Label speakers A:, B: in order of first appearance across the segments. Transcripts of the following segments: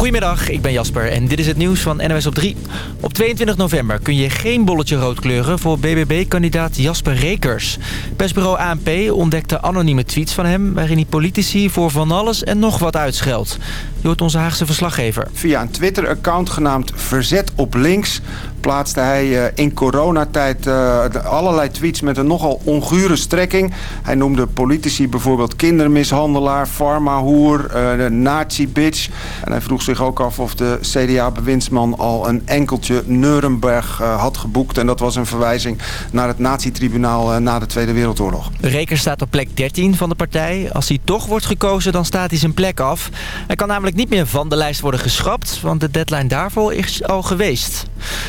A: Goedemiddag, ik ben Jasper en dit is het nieuws van NOS op 3. Op 22 november kun je geen bolletje rood kleuren voor BBB-kandidaat Jasper Rekers. Persbureau ANP ontdekte anonieme tweets van hem... waarin hij politici voor van alles en nog wat uitscheldt. Je hoort onze Haagse verslaggever.
B: Via een Twitter-account genaamd Verzet op Links plaatste hij eh, in coronatijd uh, allerlei tweets met een nogal ongure strekking. Hij noemde politici bijvoorbeeld kindermishandelaar, farmahoer, uh, nazi-bitch. En hij vroeg zich ook af of de CDA-bewindsman al een enkeltje Nuremberg had geboekt. En dat was een verwijzing naar het nazi-tribunaal na de Tweede Wereldoorlog.
A: Reker staat op plek 13 van de partij. Als hij toch wordt gekozen, dan staat hij zijn plek af. Hij kan namelijk niet meer van de lijst worden geschrapt, want de deadline daarvoor is al geweest.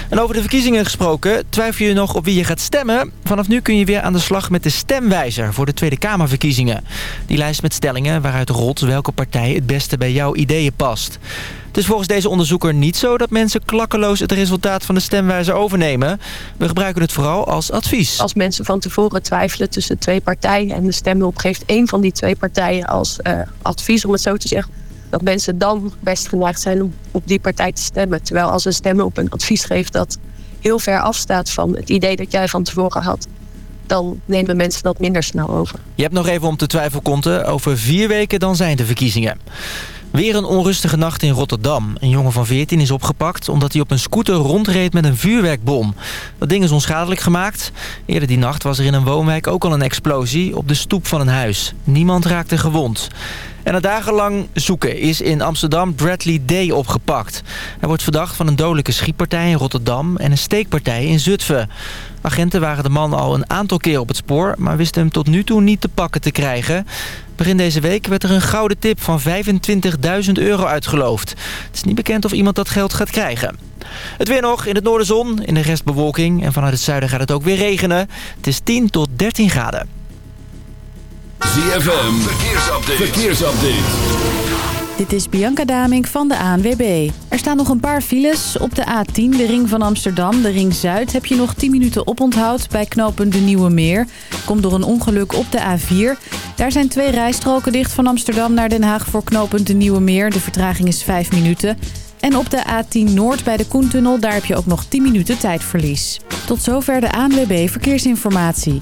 A: En over de verkiezingen gesproken, twijfel je nog op wie je gaat stemmen? Vanaf nu kun je weer aan de slag met de stemwijzer voor de Tweede Kamerverkiezingen. Die lijst met stellingen waaruit rolt welke partij het beste bij jouw ideeën past. Het is volgens deze onderzoeker niet zo dat mensen klakkeloos het resultaat van de stemwijzer overnemen. We gebruiken het vooral als advies.
C: Als mensen van tevoren twijfelen tussen twee partijen en de stemhulp geeft één van die twee partijen als uh, advies, om het zo te zeggen, dat mensen dan best geneigd zijn om op die partij te stemmen. Terwijl als een stemmen op een advies geeft dat heel ver afstaat van het idee dat jij van tevoren had dan nemen mensen dat minder snel over.
A: Je hebt nog even om te twijfelkonten. Over vier weken dan zijn de verkiezingen. Weer een onrustige nacht in Rotterdam. Een jongen van 14 is opgepakt omdat hij op een scooter rondreed met een vuurwerkbom. Dat ding is onschadelijk gemaakt. Eerder die nacht was er in een woonwijk ook al een explosie op de stoep van een huis. Niemand raakte gewond. En na dagenlang zoeken is in Amsterdam Bradley Day opgepakt. Hij wordt verdacht van een dodelijke schietpartij in Rotterdam en een steekpartij in Zutphen. Agenten waren de man al een aantal keer op het spoor... maar wisten hem tot nu toe niet te pakken te krijgen. Begin deze week werd er een gouden tip van 25.000 euro uitgeloofd. Het is niet bekend of iemand dat geld gaat krijgen. Het weer nog, in het noorden zon, in de rest bewolking... en vanuit het zuiden gaat het ook weer regenen. Het is 10 tot 13 graden.
D: ZFM, verkeersupdate. verkeersupdate.
E: Dit is Bianca Damink van de ANWB. Er staan nog een paar files. Op de A10, de ring van Amsterdam, de ring Zuid... heb je nog 10 minuten oponthoud bij knooppunt de Nieuwe Meer. Komt door een ongeluk op de A4. Daar zijn twee rijstroken dicht van Amsterdam naar Den Haag... voor knooppunt de Nieuwe Meer. De vertraging is 5 minuten. En op de A10 Noord bij de Koentunnel... daar heb je ook nog 10 minuten tijdverlies. Tot zover de ANWB Verkeersinformatie.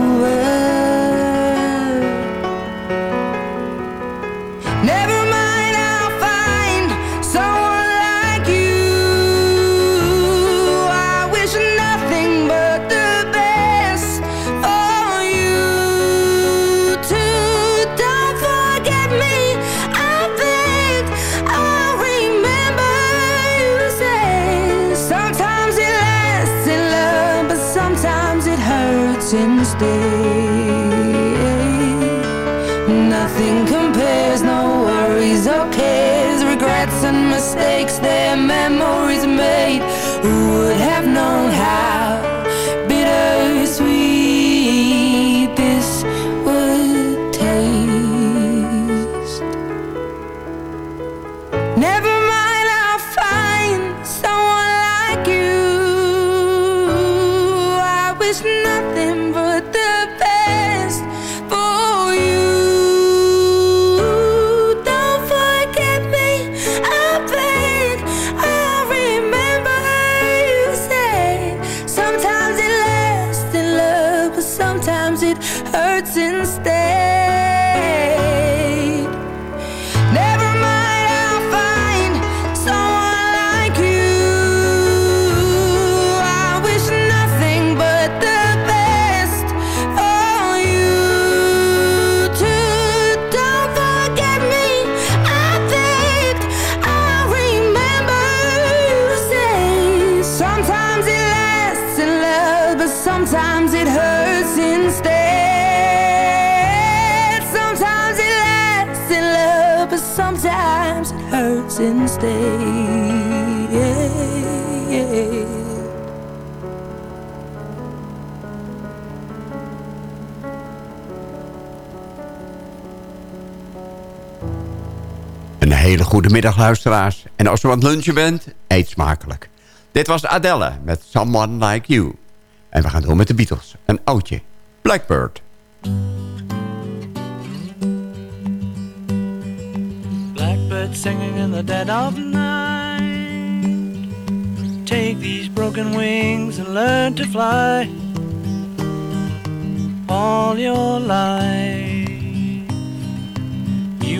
F: Hele goede middag, luisteraars. En als u aan het lunchen bent, eet smakelijk. Dit was Adele met Someone Like You. En we gaan door met de Beatles. Een oudje. Blackbird.
G: Blackbird singing in the dead of night. Take these broken wings and learn to fly. All your life,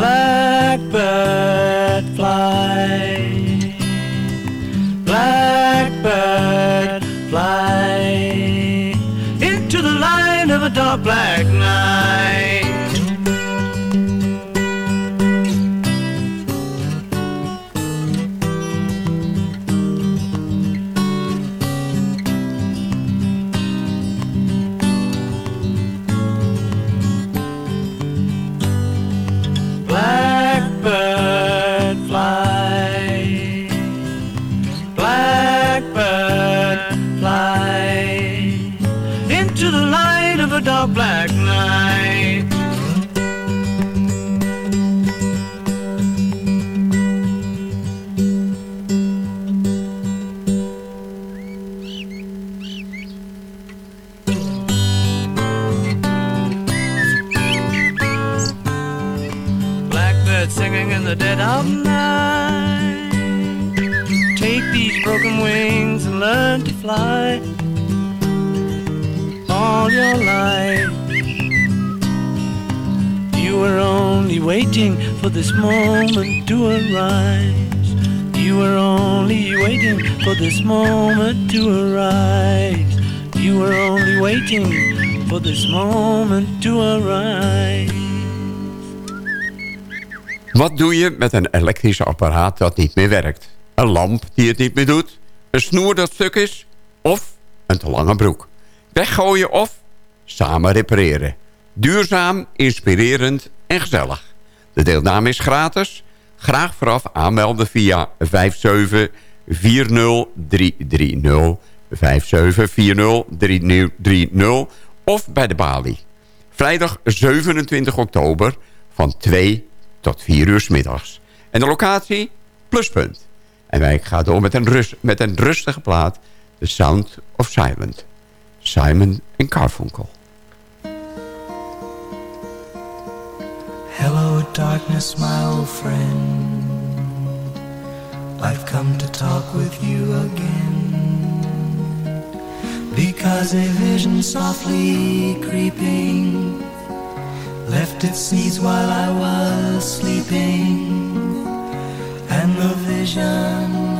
G: Blackbird fly. Blackbird fly into the light of a dark black night. All your life. You were only waiting for this moment to arise. You were only waiting for this moment to arise. You were only waiting for this moment to arise.
F: Wat doe je met een elektrisch apparaat dat niet meer werkt? Een lamp die het niet meer doet? Een snoer dat stuk is? Of een te lange broek? Weggooien of samen repareren? Duurzaam, inspirerend en gezellig. De deelname is gratis. Graag vooraf aanmelden via 5740330. 5740330 of bij de balie. Vrijdag 27 oktober van 2 tot 4 uur middags. En de locatie? Pluspunt. En wij gaan door met een, rust, met een rustige plaat. The Sound of Silent. Simon en Carfunkel.
H: Hello, darkness, my old friend. I've come to talk with you again. Because a vision softly creeping left its seeds while I was sleeping. And the vision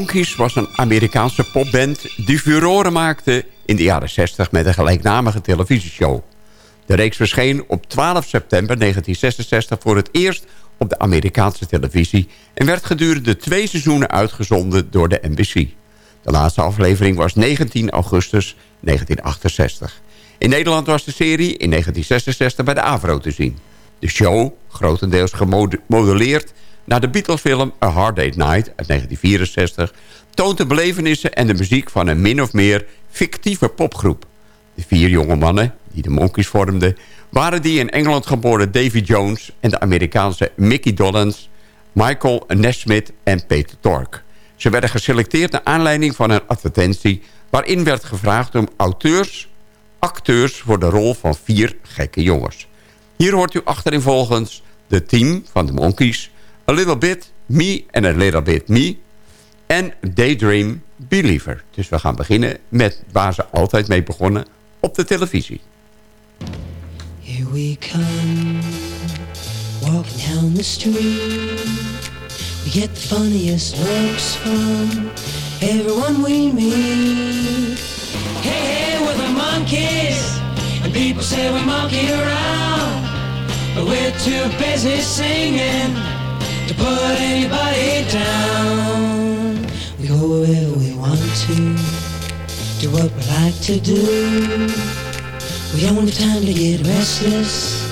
H: The
F: Monkees was een Amerikaanse popband die furoren maakte in de jaren 60 met een gelijknamige televisieshow. De reeks verscheen op 12 september 1966 voor het eerst op de Amerikaanse televisie... en werd gedurende twee seizoenen uitgezonden door de NBC. De laatste aflevering was 19 augustus 1968. In Nederland was de serie in 1966 bij de AVRO te zien. De show, grotendeels gemodelleerd naar de Beatles-film A Hard Date Night uit 1964... toont de belevenissen en de muziek van een min of meer fictieve popgroep. De vier jonge mannen, die de Monkeys vormden... waren die in Engeland geboren Davy Jones en de Amerikaanse Mickey Dolenz... Michael Nesmith en Peter Tork. Ze werden geselecteerd naar aanleiding van een advertentie... waarin werd gevraagd om auteurs, acteurs voor de rol van vier gekke jongens. Hier hoort u achterin volgens de team van de Monkeys... A Little Bit, Me and A Little Bit Me... en Daydream Believer. Dus we gaan beginnen met waar ze altijd mee begonnen op de televisie.
H: Here we come, walking down the street. We get the funniest looks from everyone we meet. Hey, hey, we're the monkeys, and people say we monkey around. But we're too busy singing to put anybody down. We go wherever we want to, do what we like to do. We don't have time to get restless.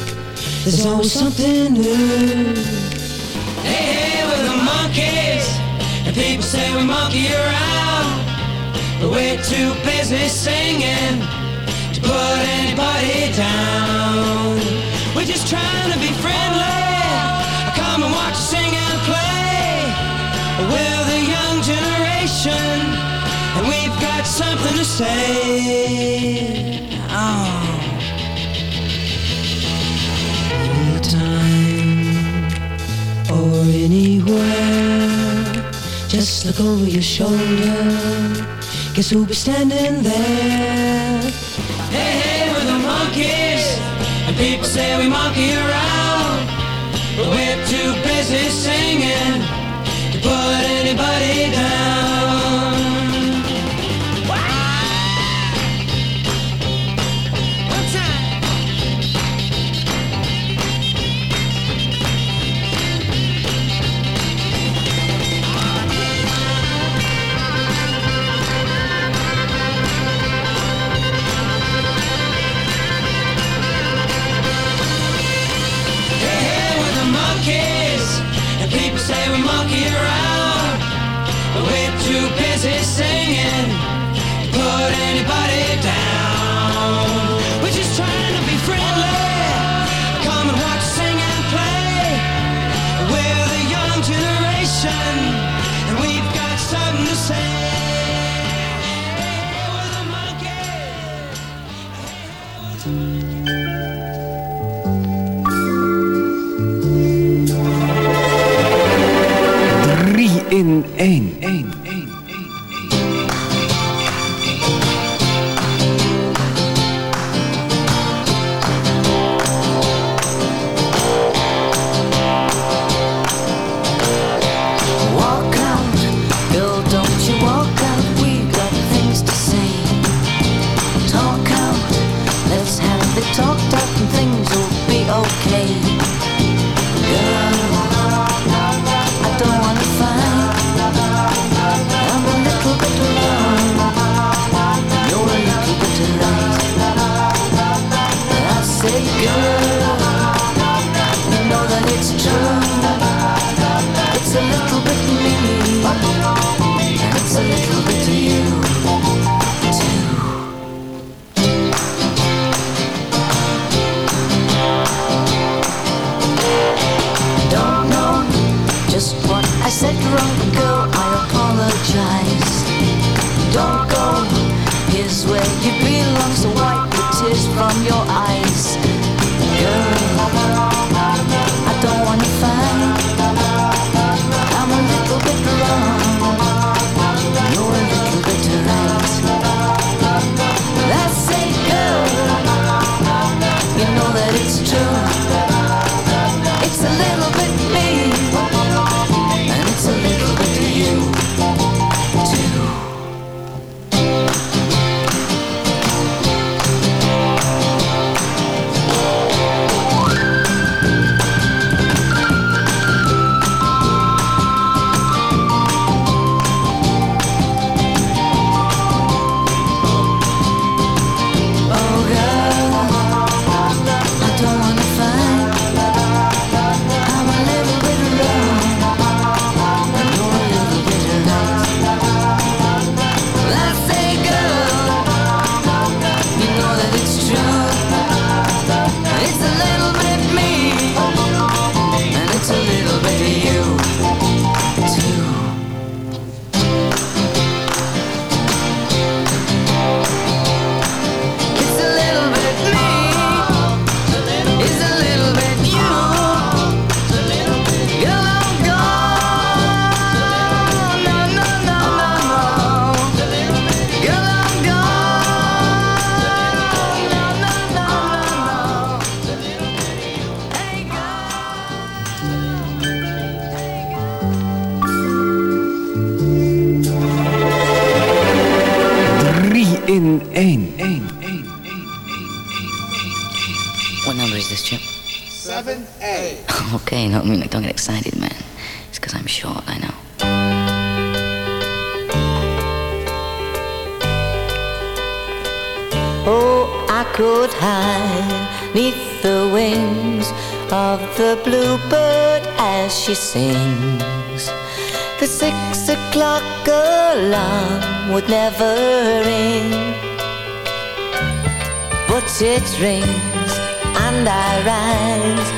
H: There's always something new. Hey, hey, we're the monkeys, and people say we monkey around. But we're too busy singing to put anybody down. We're just trying to be friendly. Oh. Or anywhere, just look over your shoulder. Guess who'll be standing there? Hey, hey, we're the monkeys, and people say we monkey around. But we're too busy singing to put anybody down.
I: In één.
H: Don't
I: get excited, man. It's because I'm short, I know. Oh, I could hide neath the wings of the bluebird as she sings. The six o'clock alarm would never ring, but it rings and I rise,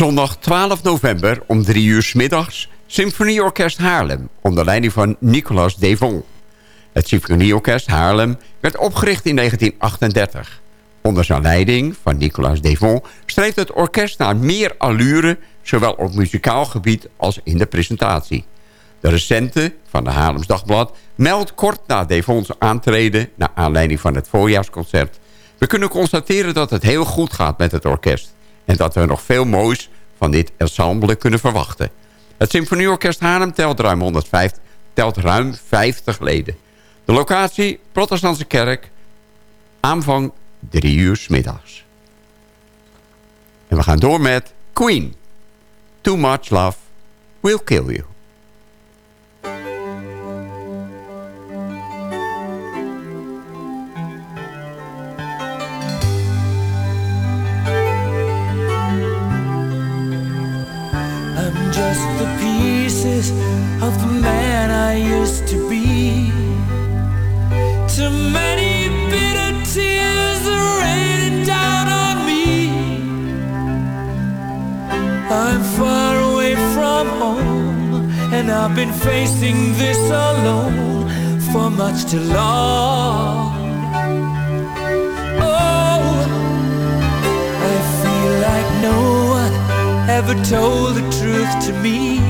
F: Zondag 12 november om 3 uur middags... Symfonieorkest Haarlem onder leiding van Nicolas Devon. Het Symfonieorkest Haarlem werd opgericht in 1938. Onder zijn leiding van Nicolas Devon streeft het orkest naar meer allure... zowel op muzikaal gebied als in de presentatie. De recente van de Haarlems Dagblad meldt kort na Devons aantreden... naar aanleiding van het voorjaarsconcert... we kunnen constateren dat het heel goed gaat met het orkest... en dat we nog veel moois van dit ensemble kunnen verwachten. Het Symfonieorkest Haarlem telt ruim, 105, telt ruim 50 leden. De locatie, Protestantse Kerk, aanvang 3 uur 's middags. En we gaan door met Queen. Too much love will kill you.
G: Of the man I used to be. Too many bitter tears are raining down on me. I'm far away from home, and I've been facing this alone for much too long. Oh, I feel like no one ever told the truth to me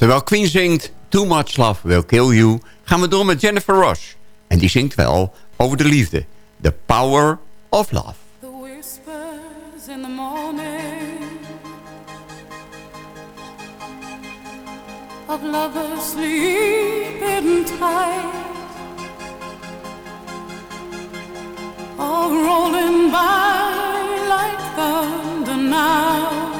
F: Terwijl Queen zingt Too Much Love Will Kill You... gaan we door met Jennifer Rush. En die zingt wel over de liefde. The Power of Love.
J: The whispers in the morning Of lovers sleeping tight All rolling by like thunder now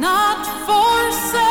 J: not for sale.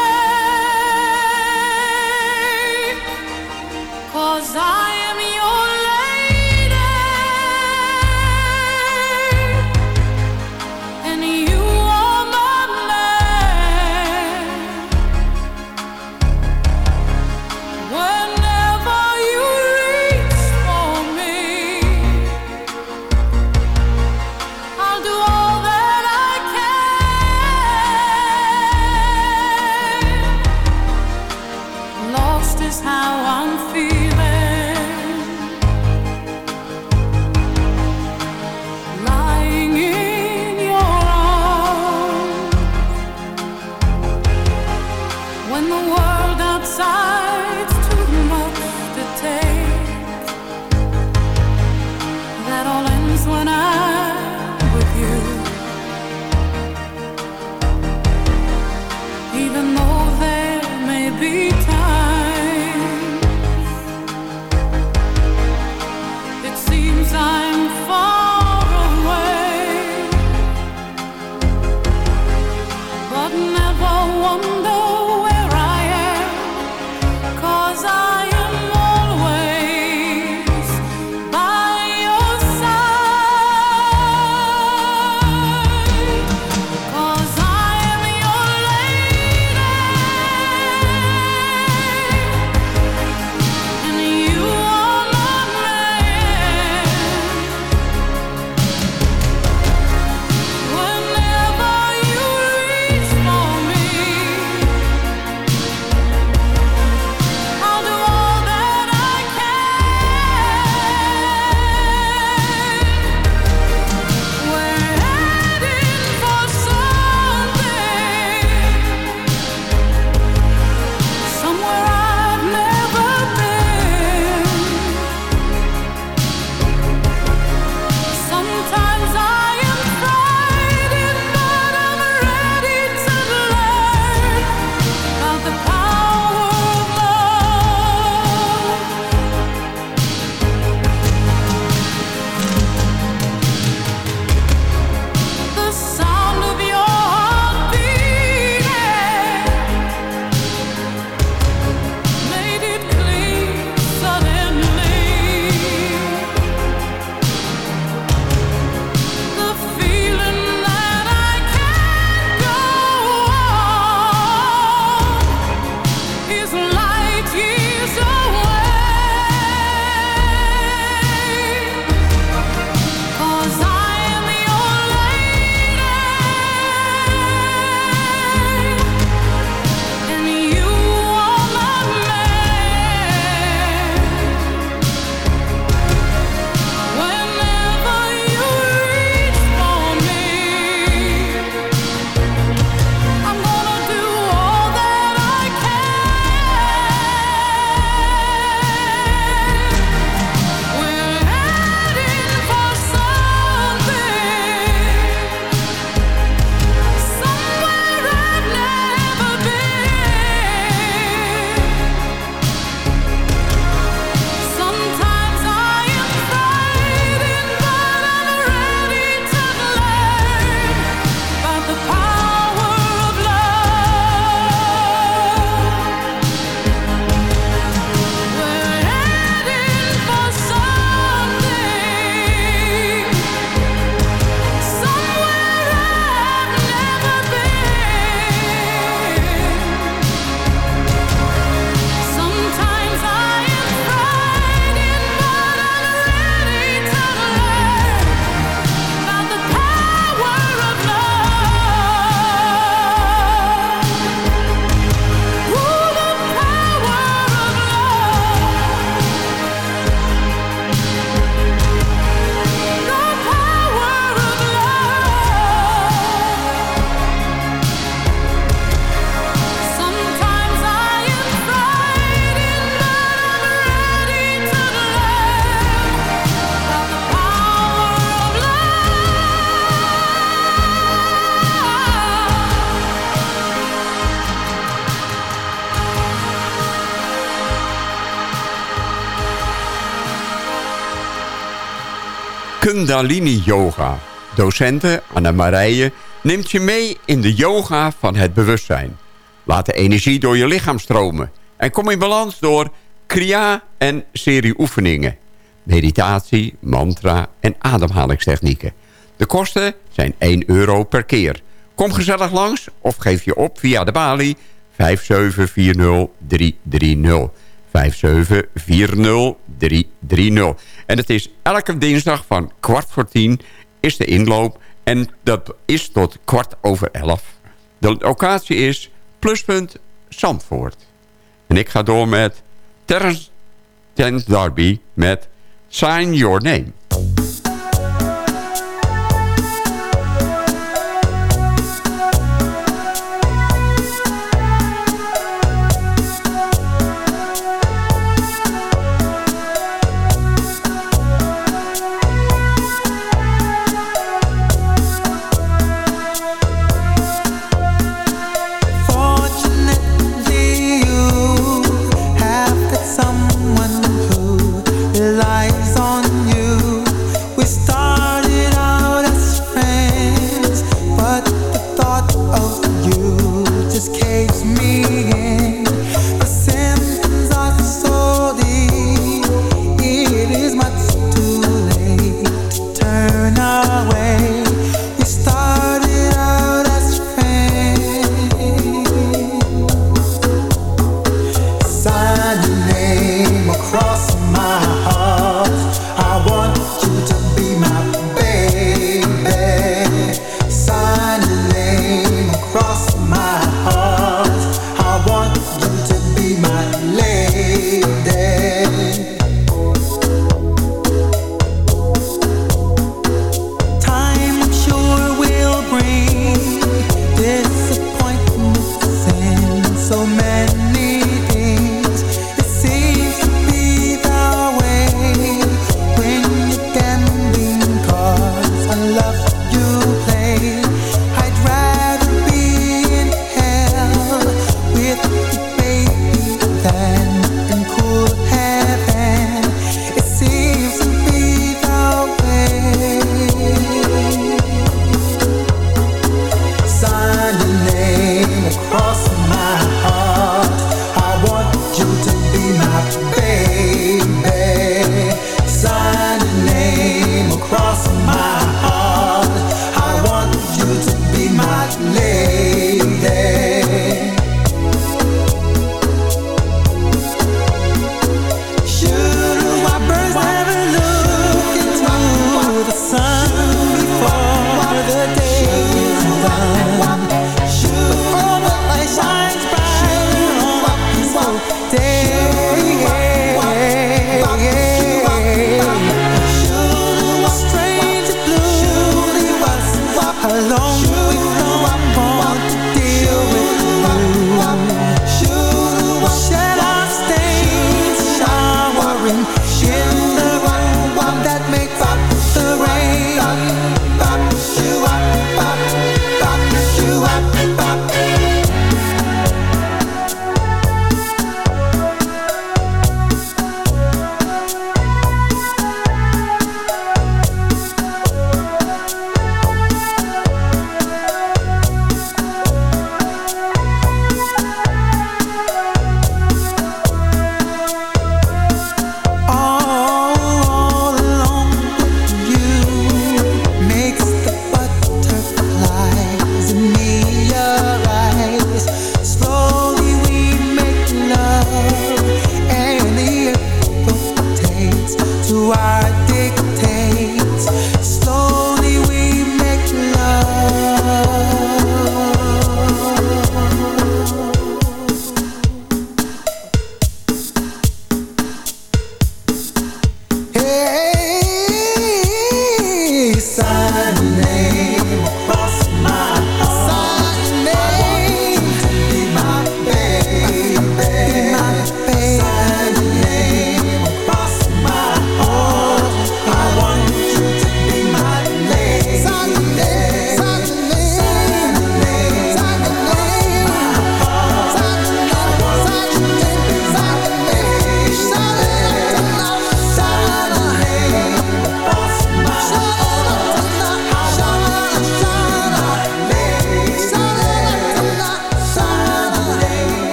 K: Kundalini Yoga. Docente Anna Marije neemt je mee in de yoga van het bewustzijn. Laat de energie door je lichaam stromen. En kom in balans door kriya en serie oefeningen. Meditatie, mantra en ademhalingstechnieken. De kosten zijn 1 euro per keer. Kom gezellig langs of geef je op via de balie 5740330. 5740330. En het is elke dinsdag van kwart voor tien is de inloop. En dat is tot kwart over elf. De locatie is pluspunt Zandvoort. En ik ga door met Terrence Ten Darby met Sign Your Name.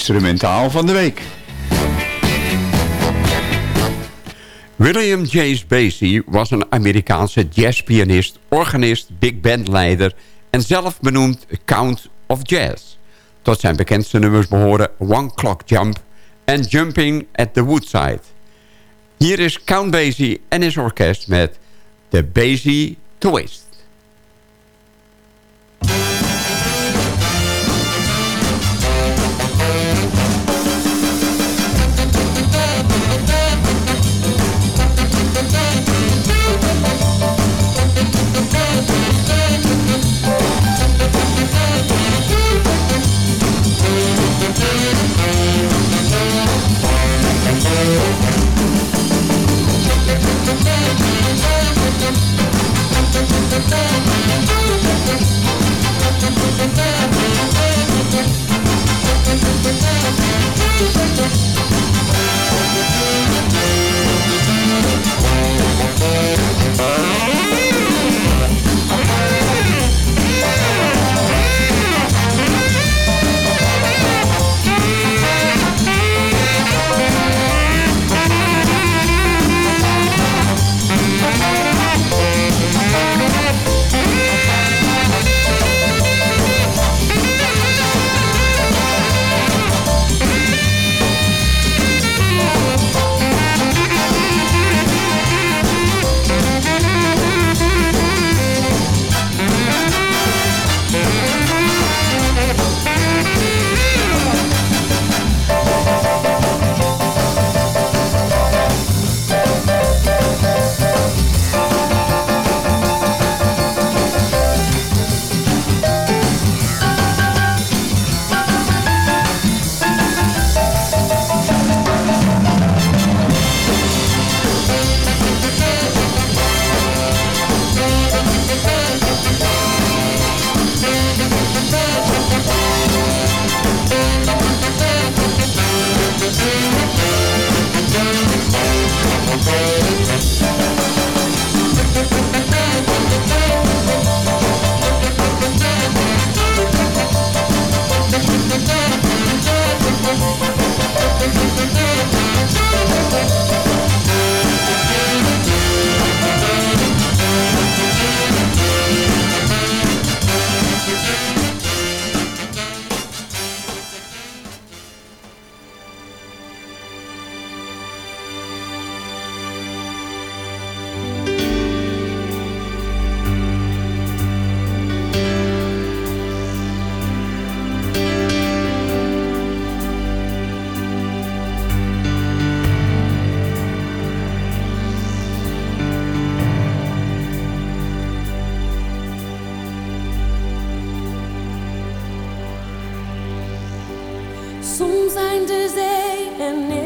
L: Instrumentaal van de week.
F: William J. Basie was een Amerikaanse jazzpianist, organist, big bandleider en zelf benoemd Count of Jazz. Tot zijn bekendste nummers behoren One Clock Jump en Jumping at the Woodside. Hier is Count Basie en his orkest met The Basie Twist. soms zijn de zee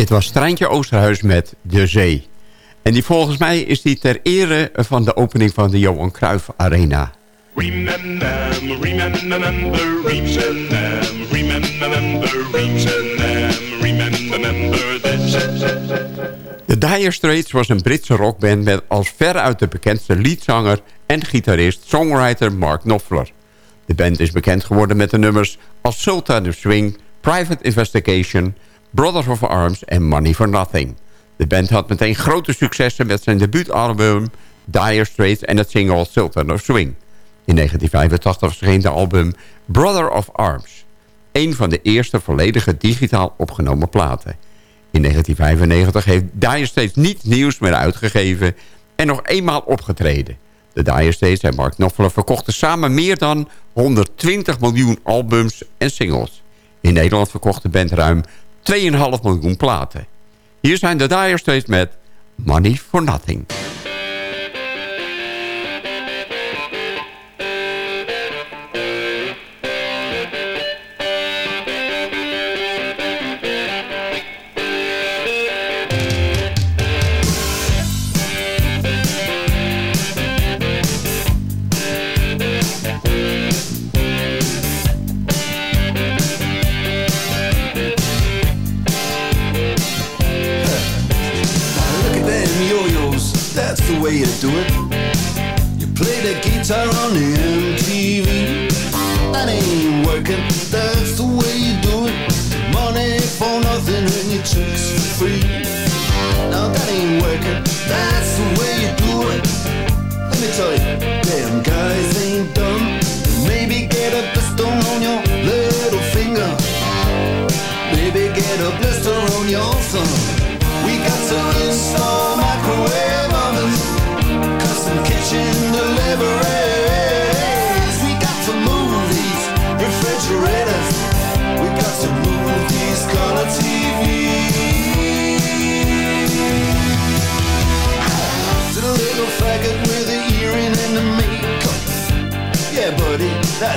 F: Dit was Treintje Oosterhuis met De Zee. En die volgens mij is die ter ere van de opening van de Johan Cruijff Arena. De Dire Straits was een Britse rockband met als veruit de bekendste leadzanger en gitarist songwriter Mark Knopfler. De band is bekend geworden met de nummers als Sultan of Swing, Private Investigation, Brothers of Arms en Money for Nothing. De band had meteen grote successen met zijn debuutalbum Dire Straits en het single Sultan of Swing. In 1985 verscheen de album Brother of Arms. Een van de eerste volledige digitaal opgenomen platen. In 1995 heeft Dire Straits niets nieuws meer uitgegeven en nog eenmaal opgetreden. De Dire Straits en Mark Knopfler verkochten samen meer dan 120 miljoen albums en singles. In Nederland verkocht de band ruim 2,5 miljoen platen. Hier zijn de Dire Straits met Money for Nothing.
M: It. You play the guitar on the MTV. That ain't working,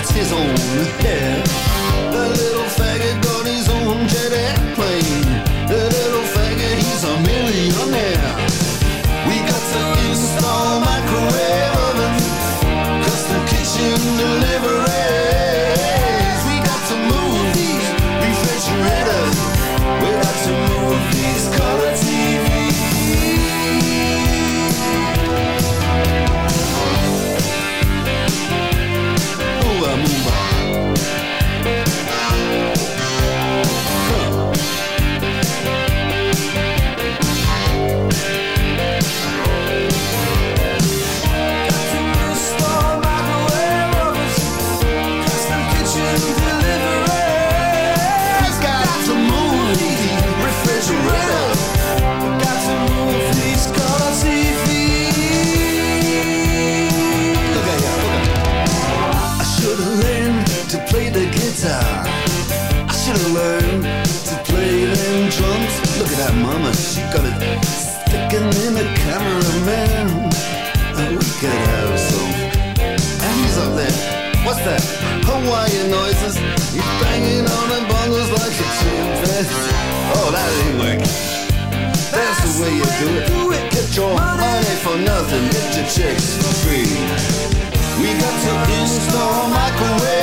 M: that's his own hair. Way you do it. Get your money for nothing. Get your chicks for free. We got to install microwave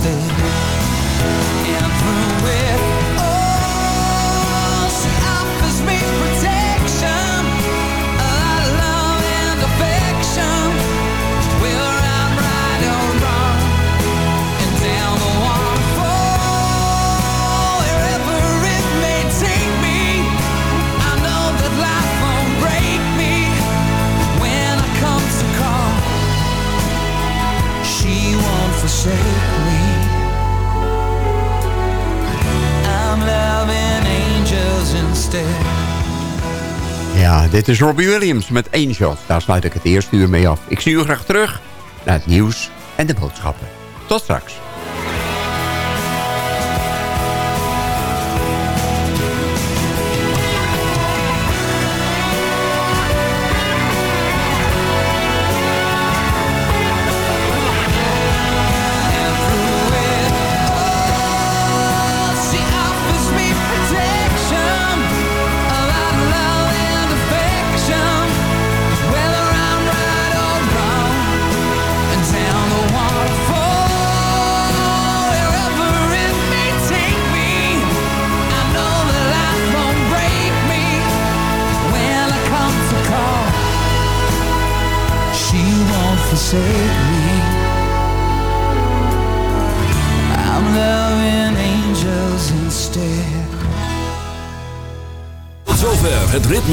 F: stay dit is Robbie Williams met Angels. Daar sluit ik het eerste uur mee af. Ik zie u graag terug naar het nieuws en de boodschappen. Tot straks.